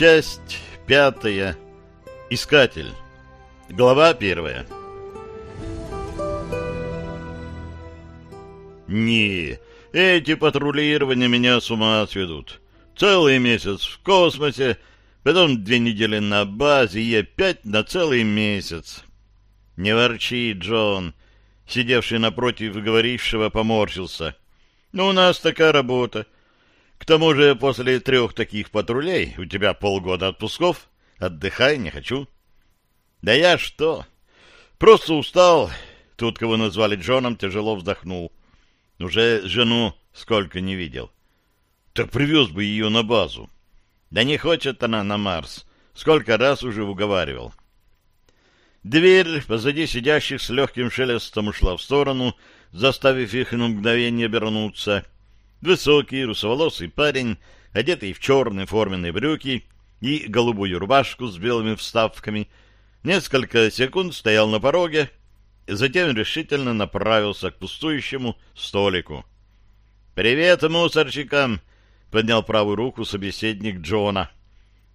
Часть пятая. Искатель. Глава первая. Не, эти патрулирования меня с ума сведут. Целый месяц в космосе, потом две недели на базе и опять на целый месяц. Не ворчи, Джон. Сидевший напротив говорившего поморщился. Ну, у нас такая работа. К тому же после трех таких патрулей у тебя полгода отпусков. Отдыхай, не хочу. Да я что? Просто устал. Тут, кого назвали Джоном, тяжело вздохнул. Уже жену сколько не видел. Так привез бы ее на базу. Да не хочет она на Марс. Сколько раз уже уговаривал. Дверь позади сидящих с легким шелестом ушла в сторону, заставив их на мгновение обернуться. Высокий, русоволосый парень, одетый в черные форменные брюки и голубую рубашку с белыми вставками, несколько секунд стоял на пороге, затем решительно направился к пустующему столику. «Привет мусорщикам!» — поднял правую руку собеседник Джона.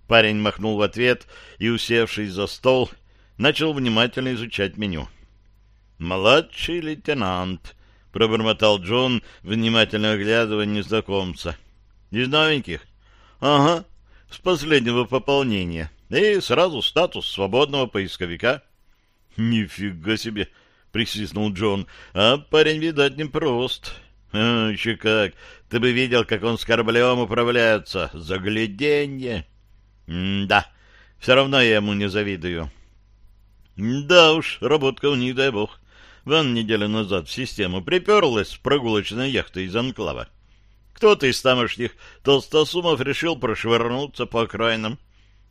Парень махнул в ответ и, усевшись за стол, начал внимательно изучать меню. «Младший лейтенант», — пробормотал Джон, внимательно оглядывая незнакомца. «Из новеньких?» «Ага, с последнего пополнения. И сразу статус свободного поисковика». «Нифига себе!» — присвистнул Джон. «А парень, видать, непрост». А, еще как! Ты бы видел, как он с кораблем управляется. Загляденье! да, все равно я ему не завидую. Да уж, работка у них, дай бог. Вон неделю назад в систему приперлась прогулочная яхта из Анклава. Кто-то из тамошних толстосумов решил прошвырнуться по окраинам,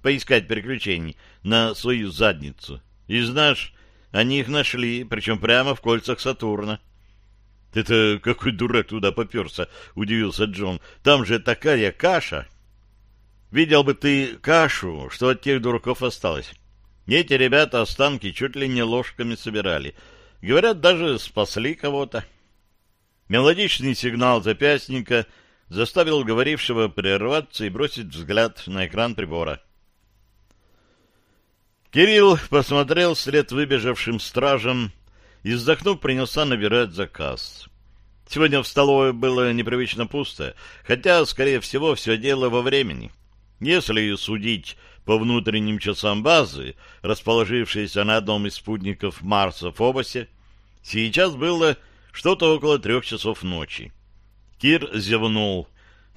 поискать приключений на свою задницу. И знаешь, они их нашли, причем прямо в кольцах Сатурна. — Это какой дурак туда поперся? — удивился Джон. — Там же такая каша. — Видел бы ты кашу, что от тех дураков осталось. Эти ребята останки чуть ли не ложками собирали. Говорят, даже спасли кого-то. Мелодичный сигнал запястника заставил говорившего прерваться и бросить взгляд на экран прибора. Кирилл посмотрел вслед выбежавшим стражам и, вздохнув, принялся набирать заказ. Сегодня в столовой было непривычно пусто, хотя, скорее всего, все дело во времени. Если судить по внутренним часам базы, расположившейся на одном из спутников Марса в Фобосе, сейчас было что-то около трех часов ночи. Кир зевнул.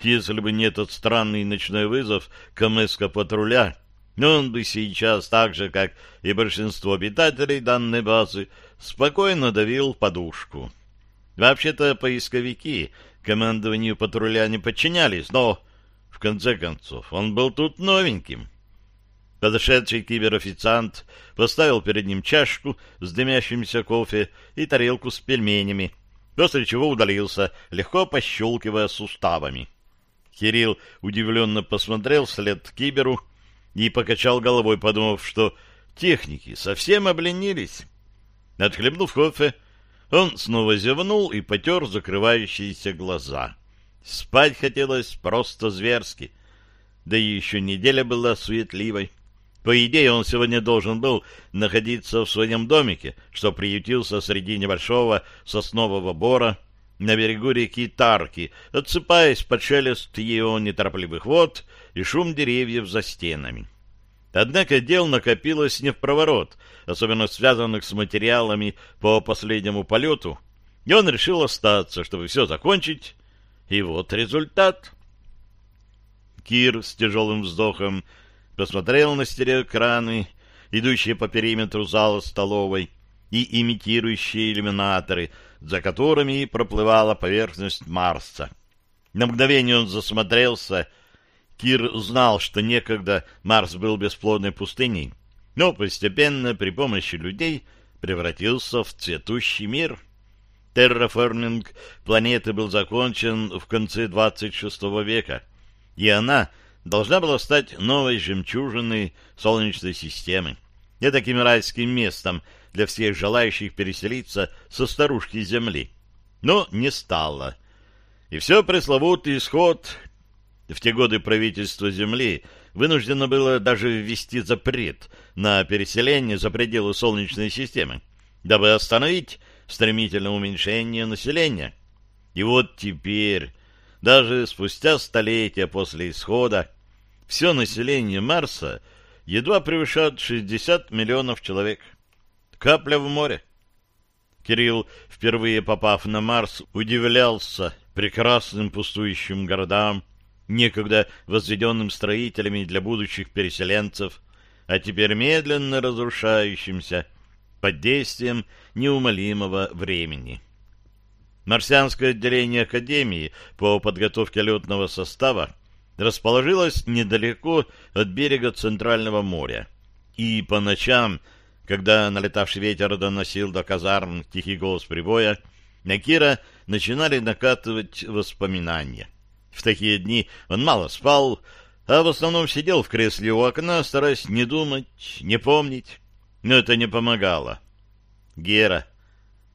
Если бы не этот странный ночной вызов КМСК-патруля, он бы сейчас, так же, как и большинство обитателей данной базы, спокойно давил подушку. Вообще-то поисковики командованию патруля не подчинялись, но, в конце концов, он был тут новеньким. Подошедший киберофициант поставил перед ним чашку с дымящимся кофе и тарелку с пельменями, после чего удалился, легко пощелкивая суставами. Кирилл удивленно посмотрел вслед киберу и покачал головой, подумав, что техники совсем обленились. Отхлебнув кофе, он снова зевнул и потер закрывающиеся глаза. Спать хотелось просто зверски. Да и еще неделя была суетливой. По идее, он сегодня должен был находиться в своем домике, что приютился среди небольшого соснового бора на берегу реки Тарки, отсыпаясь под шелест ее неторопливых вод и шум деревьев за стенами. Однако дел накопилось не в проворот, особенно связанных с материалами по последнему полету, и он решил остаться, чтобы все закончить. И вот результат. Кир с тяжелым вздохом посмотрел на стереоэкраны, идущие по периметру зала столовой, и имитирующие иллюминаторы, за которыми проплывала поверхность Марса. На мгновение он засмотрелся Кир знал, что некогда Марс был бесплодной пустыней, но постепенно при помощи людей превратился в цветущий мир. Терраформинг планеты был закончен в конце 26 века, и она должна была стать новой жемчужиной Солнечной системы, таким райским местом для всех желающих переселиться со старушки Земли. Но не стало. И все пресловутый исход в те годы правительство Земли вынуждено было даже ввести запрет на переселение за пределы Солнечной системы, дабы остановить стремительное уменьшение населения. И вот теперь, даже спустя столетия после исхода, все население Марса едва превышает 60 миллионов человек. Капля в море. Кирилл, впервые попав на Марс, удивлялся прекрасным пустующим городам, некогда возведенным строителями для будущих переселенцев, а теперь медленно разрушающимся под действием неумолимого времени. Марсианское отделение Академии по подготовке летного состава расположилось недалеко от берега Центрального моря. И по ночам, когда налетавший ветер доносил до казарм тихий голос прибоя, на Кира начинали накатывать воспоминания. В такие дни он мало спал, а в основном сидел в кресле у окна, стараясь не думать, не помнить. Но это не помогало. Гера.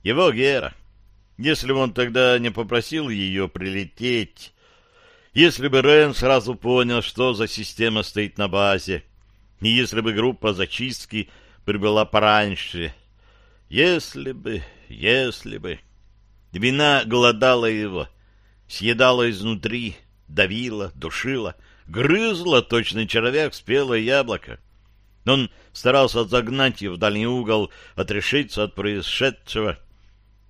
Его Гера. Если бы он тогда не попросил ее прилететь... Если бы Рен сразу понял, что за система стоит на базе, и если бы группа зачистки прибыла пораньше... Если бы, если бы... Вина голодала его, съедала изнутри, давила, душила, грызла точно червяк спелое яблоко. Он старался загнать ее в дальний угол, отрешиться от происшедшего,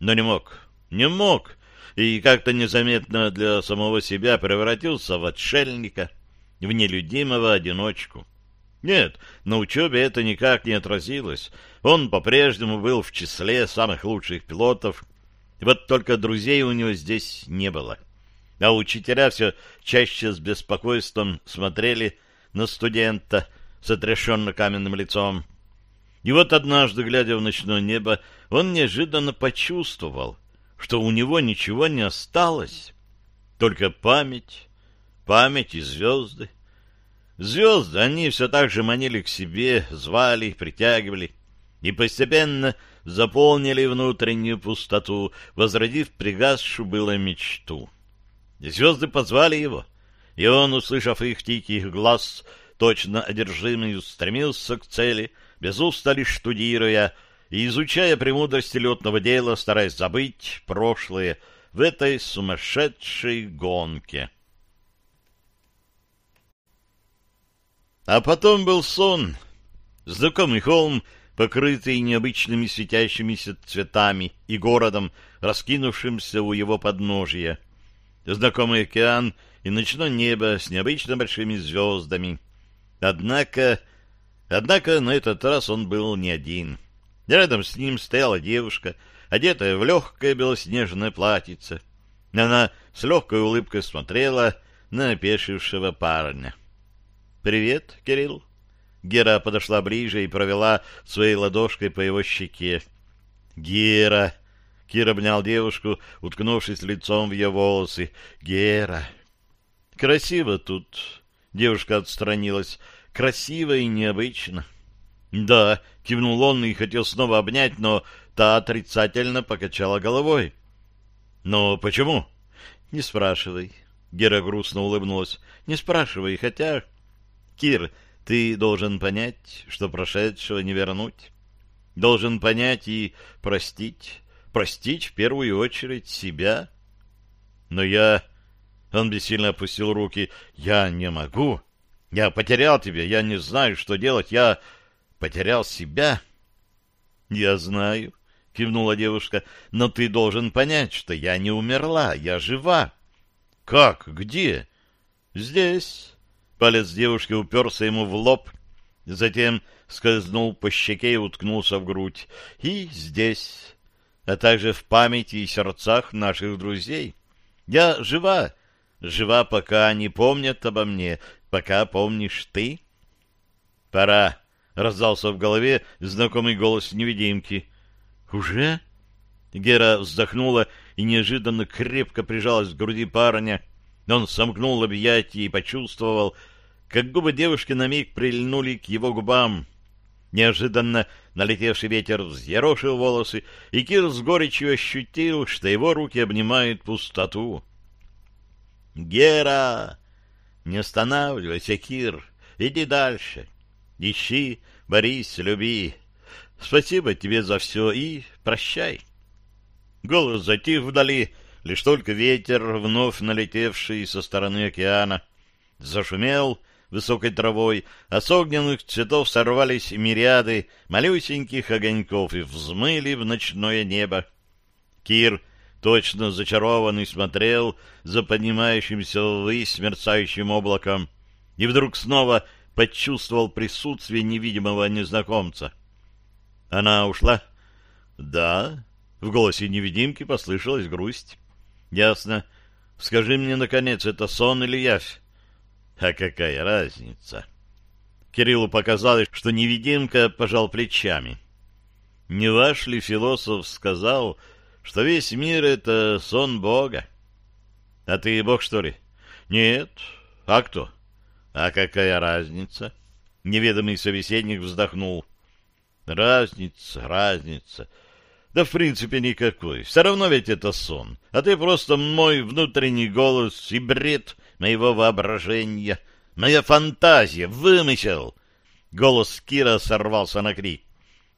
но не мог, не мог, и как-то незаметно для самого себя превратился в отшельника, в нелюдимого одиночку. Нет, на учебе это никак не отразилось. Он по-прежнему был в числе самых лучших пилотов, вот только друзей у него здесь не было. А учителя все чаще с беспокойством смотрели на студента с отрешенно каменным лицом. И вот однажды, глядя в ночное небо, он неожиданно почувствовал, что у него ничего не осталось, только память, память и звезды. Звезды, они все так же манили к себе, звали, притягивали, и постепенно заполнили внутреннюю пустоту, возродив пригасшую было мечту. Звезды позвали его, и он, услышав их тихих глаз, точно одержимый, устремился к цели, без устали штудируя и изучая премудрости летного дела, стараясь забыть прошлое в этой сумасшедшей гонке. А потом был сон. Знакомый холм покрытый необычными светящимися цветами и городом, раскинувшимся у его подножия. Знакомый океан и ночное небо с необычно большими звездами. Однако... Однако на этот раз он был не один. Рядом с ним стояла девушка, одетая в легкое белоснежное платьице. Она с легкой улыбкой смотрела на опешившего парня. «Привет, Кирилл!» Гера подошла ближе и провела своей ладошкой по его щеке. «Гера!» Кир обнял девушку, уткнувшись лицом в ее волосы. «Гера!» «Красиво тут!» Девушка отстранилась. «Красиво и необычно!» «Да!» — кивнул он и хотел снова обнять, но та отрицательно покачала головой. «Но почему?» «Не спрашивай». Гера грустно улыбнулась. «Не спрашивай, хотя...» «Кир, ты должен понять, что прошедшего не вернуть. Должен понять и простить. Простить в первую очередь себя. Но я... Он бессильно опустил руки. Я не могу. Я потерял тебя. Я не знаю, что делать. Я потерял себя. Я знаю, кивнула девушка. Но ты должен понять, что я не умерла. Я жива. Как? Где? Здесь. Палец девушки уперся ему в лоб, затем скользнул по щеке и уткнулся в грудь. И здесь, а также в памяти и сердцах наших друзей. Я жива, жива, пока они помнят обо мне, пока помнишь ты. Пора, — раздался в голове знакомый голос невидимки. Уже? Гера вздохнула и неожиданно крепко прижалась к груди парня. Он сомкнул объятия и почувствовал, как губы девушки на миг прильнули к его губам. Неожиданно налетевший ветер взъерошил волосы, и Кир с горечью ощутил, что его руки обнимают пустоту. «Гера! Не останавливайся, Кир! иди дальше. Ищи, борись, люби. Спасибо тебе за все и прощай. Голос затих вдали, лишь только ветер, вновь налетевший со стороны океана, зашумел высокой травой, а с огненных цветов сорвались мириады малюсеньких огоньков и взмыли в ночное небо. Кир, точно зачарованный, смотрел за поднимающимся ввысь мерцающим облаком и вдруг снова почувствовал присутствие невидимого незнакомца. Она ушла? Да. В голосе невидимки послышалась грусть. Ясно. Скажи мне, наконец, это сон или явь? А какая разница? Кириллу показалось, что невидимка пожал плечами. Не ваш ли философ сказал, что весь мир — это сон Бога? А ты Бог, что ли? Нет. А кто? А какая разница? Неведомый собеседник вздохнул. Разница, разница. Да в принципе никакой. Все равно ведь это сон. А ты просто мой внутренний голос и бред моего воображения, моя фантазия, вымысел. Голос Кира сорвался на крик.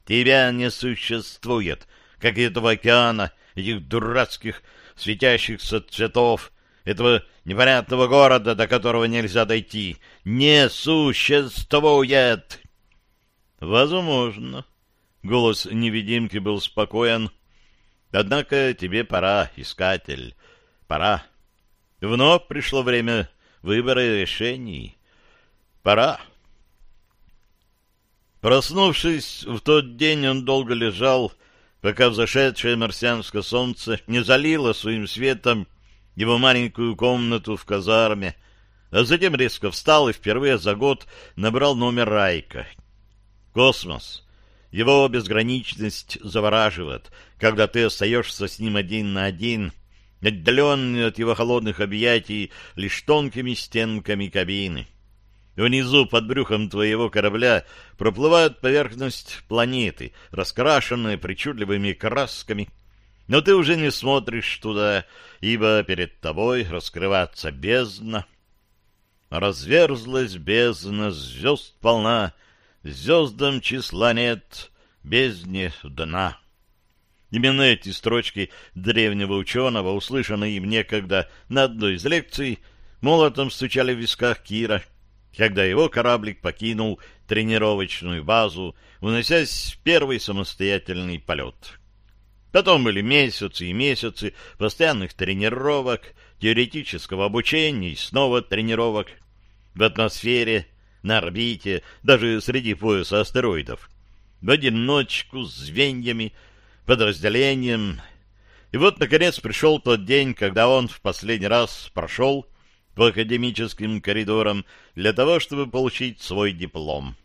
Тебя не существует, как и этого океана, этих дурацких светящихся цветов, этого непонятного города, до которого нельзя дойти. Не существует! Возможно. Голос невидимки был спокоен. Однако тебе пора, искатель, пора. Вновь пришло время выбора и решений. Пора. Проснувшись в тот день, он долго лежал, пока взошедшее марсианское солнце не залило своим светом его маленькую комнату в казарме, а затем резко встал и впервые за год набрал номер Райка. Космос. Его безграничность завораживает, когда ты остаешься с ним один на один, отдаленный от его холодных объятий лишь тонкими стенками кабины. Внизу, под брюхом твоего корабля, проплывает поверхность планеты, раскрашенная причудливыми красками. Но ты уже не смотришь туда, ибо перед тобой раскрывается бездна. Разверзлась бездна, звезд полна, звездам числа нет, бездне дна. Именно эти строчки древнего ученого, услышанные им некогда на одной из лекций, молотом стучали в висках Кира, когда его кораблик покинул тренировочную базу, уносясь в первый самостоятельный полет. Потом были месяцы и месяцы постоянных тренировок, теоретического обучения и снова тренировок в атмосфере, на орбите, даже среди пояса астероидов, в одиночку, с звеньями, подразделением. И вот, наконец, пришел тот день, когда он в последний раз прошел по академическим коридорам для того, чтобы получить свой диплом.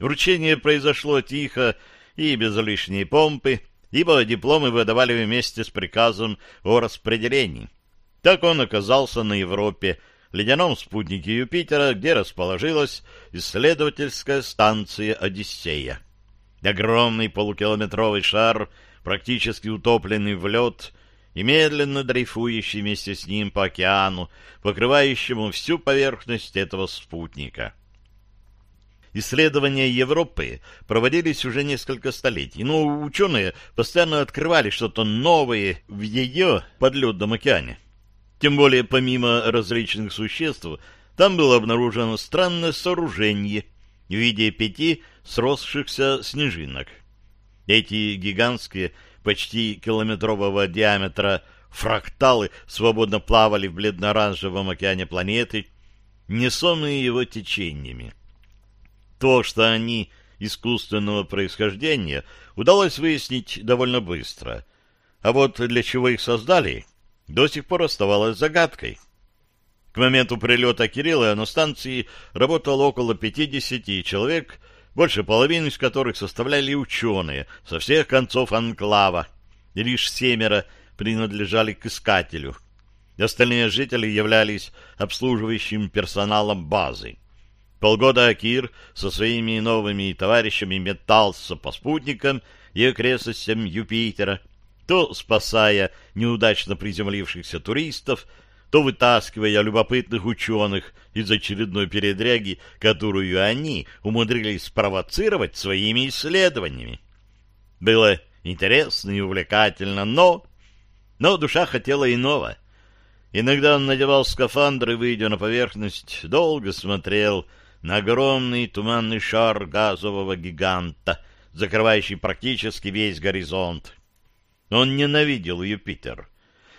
Вручение произошло тихо и без лишней помпы, ибо дипломы выдавали вместе с приказом о распределении. Так он оказался на Европе, ледяном спутнике Юпитера, где расположилась исследовательская станция «Одиссея». Огромный полукилометровый шар, практически утопленный в лед, и медленно дрейфующий вместе с ним по океану, покрывающему всю поверхность этого спутника. Исследования Европы проводились уже несколько столетий, но ученые постоянно открывали что-то новое в ее подледном океане. Тем более, помимо различных существ, там было обнаружено странное сооружение в виде пяти сросшихся снежинок. Эти гигантские, почти километрового диаметра фракталы свободно плавали в бледно-оранжевом океане планеты, несомые его течениями. То, что они искусственного происхождения, удалось выяснить довольно быстро. А вот для чего их создали, до сих пор оставалось загадкой. К моменту прилета Кирилла на станции работало около 50 человек, больше половины из которых составляли ученые со всех концов анклава, и лишь семеро принадлежали к искателю. Остальные жители являлись обслуживающим персоналом базы. Полгода Акир со своими новыми товарищами метался по спутникам и окрестностям Юпитера, то спасая неудачно приземлившихся туристов, то вытаскивая любопытных ученых из очередной передряги, которую они умудрились спровоцировать своими исследованиями. Было интересно и увлекательно, но... Но душа хотела иного. Иногда он надевал скафандр и, выйдя на поверхность, долго смотрел на огромный туманный шар газового гиганта, закрывающий практически весь горизонт. Он ненавидел Юпитер.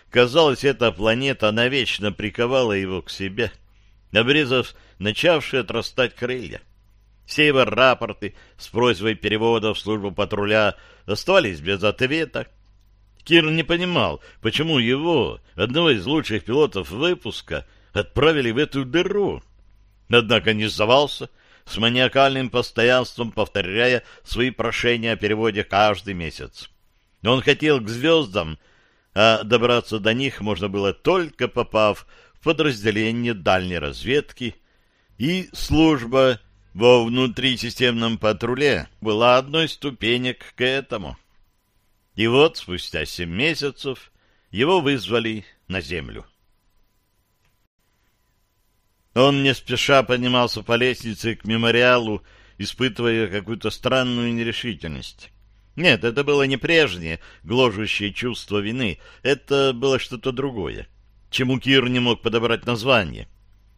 Казалось, эта планета навечно приковала его к себе, обрезав начавшие отрастать крылья. Все его рапорты с просьбой перевода в службу патруля оставались без ответа. Кир не понимал, почему его, одного из лучших пилотов выпуска, отправили в эту дыру. Однако не сдавался, с маниакальным постоянством повторяя свои прошения о переводе каждый месяц. Он хотел к звездам, а добраться до них можно было только попав в подразделение дальней разведки, и служба во внутрисистемном патруле была одной ступенек к этому. И вот спустя семь месяцев его вызвали на землю. Он не спеша поднимался по лестнице к мемориалу, испытывая какую-то странную нерешительность. Нет, это было не прежнее гложущее чувство вины, это было что-то другое, чему Кир не мог подобрать название.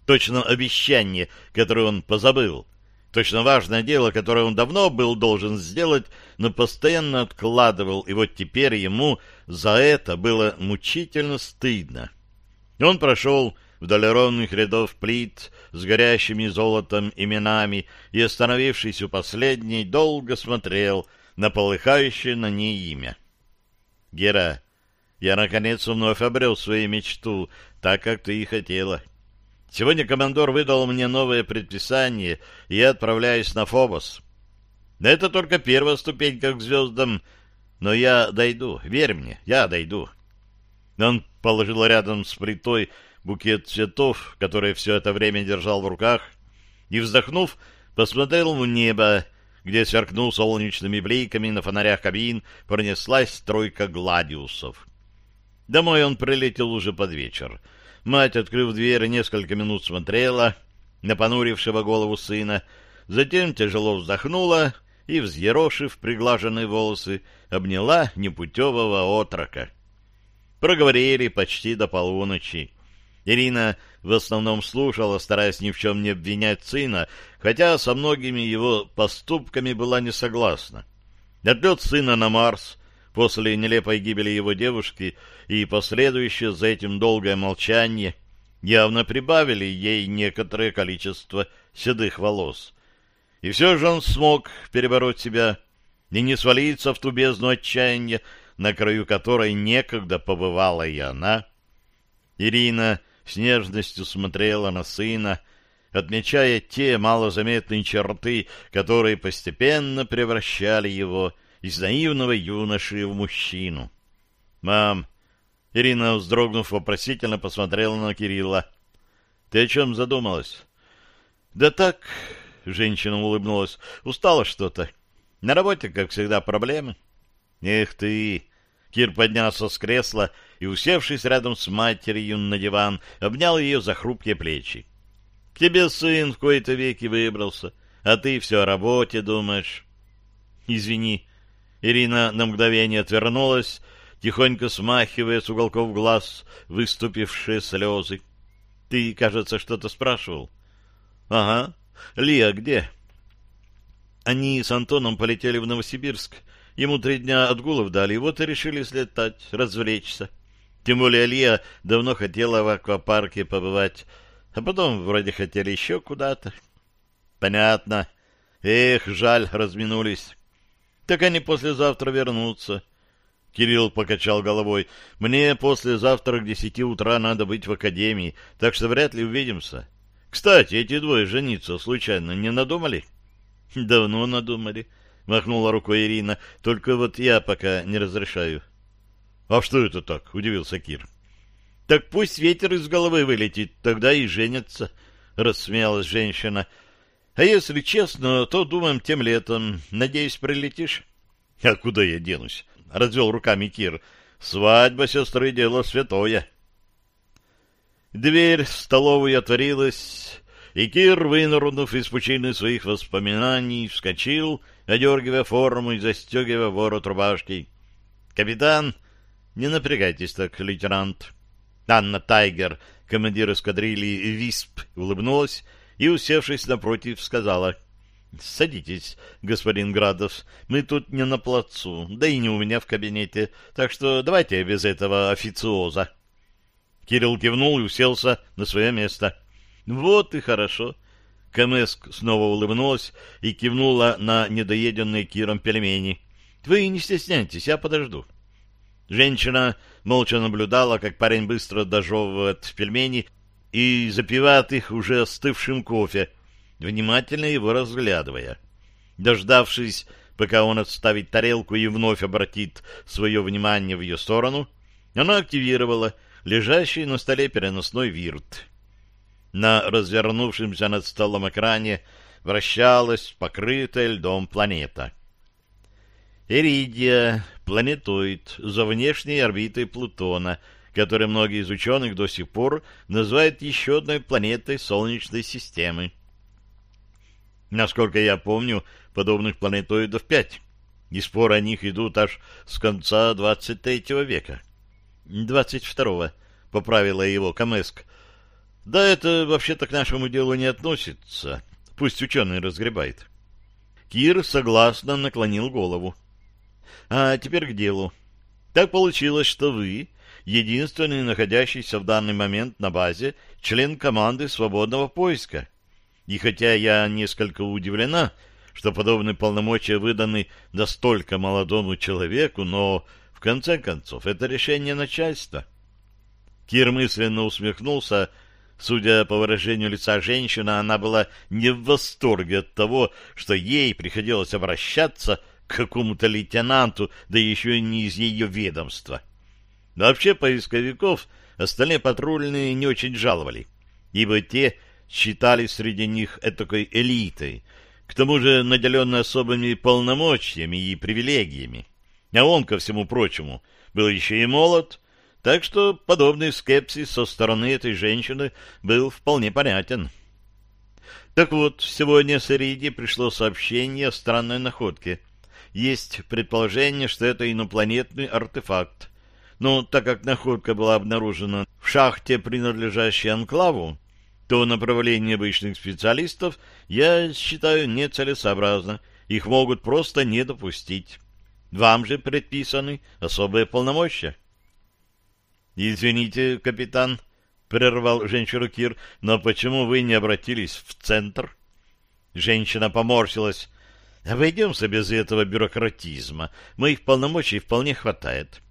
Точно обещание, которое он позабыл. Точно важное дело, которое он давно был должен сделать, но постоянно откладывал, и вот теперь ему за это было мучительно стыдно. Он прошел вдоль ровных рядов плит с горящими золотом именами и, остановившись у последней, долго смотрел на полыхающее на ней имя. «Гера, я, наконец, вновь обрел свою мечту, так, как ты и хотела. Сегодня командор выдал мне новое предписание, и я отправляюсь на Фобос. Это только первая ступенька к звездам, но я дойду, верь мне, я дойду». Он положил рядом с плитой букет цветов, который все это время держал в руках, и, вздохнув, посмотрел в небо, где сверкнул солнечными бликами на фонарях кабин, пронеслась тройка гладиусов. Домой он прилетел уже под вечер. Мать, открыв дверь, несколько минут смотрела на понурившего голову сына, затем тяжело вздохнула и, взъерошив приглаженные волосы, обняла непутевого отрока. Проговорили почти до полуночи. Ирина в основном слушала, стараясь ни в чем не обвинять сына, хотя со многими его поступками была не согласна. Отлет сына на Марс после нелепой гибели его девушки и последующее за этим долгое молчание явно прибавили ей некоторое количество седых волос. И все же он смог перебороть себя и не свалиться в ту бездну отчаяния, на краю которой некогда побывала и она. Ирина с нежностью смотрела на сына, отмечая те малозаметные черты, которые постепенно превращали его из наивного юноши в мужчину. «Мам!» — Ирина, вздрогнув, вопросительно посмотрела на Кирилла. «Ты о чем задумалась?» «Да так...» — женщина улыбнулась. «Устала что-то. На работе, как всегда, проблемы». «Эх ты!» Кир поднялся с кресла и, усевшись рядом с матерью на диван, обнял ее за хрупкие плечи. — К тебе сын в кои-то веки выбрался, а ты все о работе думаешь. — Извини. Ирина на мгновение отвернулась, тихонько смахивая с уголков глаз выступившие слезы. — Ты, кажется, что-то спрашивал? — Ага. Лия где? — Они с Антоном полетели в Новосибирск. Ему три дня отгулов дали, вот и решили слетать, развлечься. Тем более Лия давно хотела в аквапарке побывать, а потом вроде хотели еще куда-то. Понятно. Эх, жаль, разминулись. Так они послезавтра вернутся. Кирилл покачал головой. Мне послезавтра к десяти утра надо быть в академии, так что вряд ли увидимся. Кстати, эти двое жениться случайно не надумали? Давно надумали, махнула рукой Ирина. Только вот я пока не разрешаю. — А что это так? — удивился Кир. — Так пусть ветер из головы вылетит, тогда и женятся, — рассмеялась женщина. — А если честно, то думаем тем летом. Надеюсь, прилетишь? — А куда я денусь? — развел руками Кир. — Свадьба сестры — дело святое. Дверь в столовую отворилась, и Кир, вынырнув из пучины своих воспоминаний, вскочил, одергивая форму и застегивая ворот рубашки. «Капитан, не напрягайтесь так, лейтенант». Анна Тайгер, командир эскадрильи «Висп», улыбнулась и, усевшись напротив, сказала «Садитесь, господин Градов, мы тут не на плацу, да и не у меня в кабинете, так что давайте без этого официоза». Кирилл кивнул и уселся на свое место. «Вот и хорошо». Камеск снова улыбнулась и кивнула на недоеденные Киром пельмени. «Вы не стесняйтесь, я подожду». Женщина молча наблюдала, как парень быстро дожевывает пельмени и запивает их уже остывшим кофе, внимательно его разглядывая. Дождавшись, пока он отставит тарелку и вновь обратит свое внимание в ее сторону, она активировала лежащий на столе переносной вирт. На развернувшемся над столом экране вращалась покрытая льдом планета. Эридия, планетоид, за внешней орбитой Плутона, который многие из ученых до сих пор называют еще одной планетой Солнечной системы. Насколько я помню, подобных планетоидов пять, и споры о них идут аж с конца 23 века. 22-го, поправила его Камеск. Да это вообще-то к нашему делу не относится. Пусть ученый разгребает. Кир согласно наклонил голову. А теперь к делу. Так получилось, что вы единственный находящийся в данный момент на базе член команды свободного поиска. И хотя я несколько удивлена, что подобные полномочия выданы настолько молодому человеку, но в конце концов, это решение начальства. Кир мысленно усмехнулся. Судя по выражению лица женщины, она была не в восторге от того, что ей приходилось обращаться к какому-то лейтенанту, да еще и не из ее ведомства. Вообще поисковиков остальные патрульные не очень жаловали, ибо те считались среди них этакой элитой, к тому же наделенной особыми полномочиями и привилегиями. А он, ко всему прочему, был еще и молод, так что подобный скепсис со стороны этой женщины был вполне понятен. Так вот, сегодня с Эриди пришло сообщение о странной находке. Есть предположение, что это инопланетный артефакт. Но так как находка была обнаружена в шахте, принадлежащей анклаву, то направление обычных специалистов я считаю нецелесообразно. Их могут просто не допустить. Вам же предписаны особые полномочия. Извините, капитан, прервал женщину Кир, но почему вы не обратились в центр? Женщина поморщилась. Обойдемся без этого бюрократизма. Моих полномочий вполне хватает.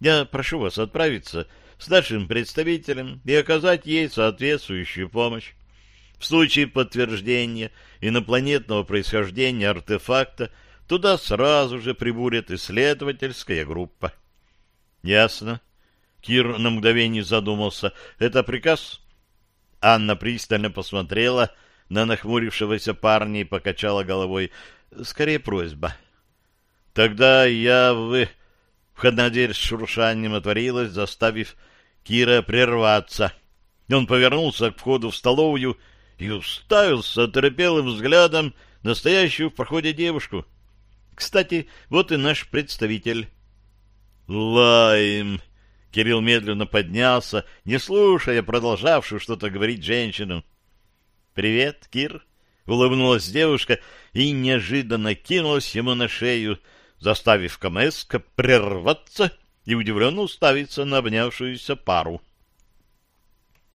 Я прошу вас отправиться с нашим представителем и оказать ей соответствующую помощь. В случае подтверждения инопланетного происхождения артефакта Туда сразу же прибудет исследовательская группа. Ясно. Кир на мгновение задумался. Это приказ? Анна пристально посмотрела на нахмурившегося парня и покачала головой. Скорее просьба. Тогда я вы... Входная дверь с шуршанием отворилась, заставив Кира прерваться. Он повернулся к входу в столовую и уставился оторопелым взглядом настоящую в проходе девушку. Кстати, вот и наш представитель. Лайм. Кирилл медленно поднялся, не слушая продолжавшую что-то говорить женщину. «Привет, Кир!» — улыбнулась девушка и неожиданно кинулась ему на шею, заставив Камеска прерваться и удивленно уставиться на обнявшуюся пару.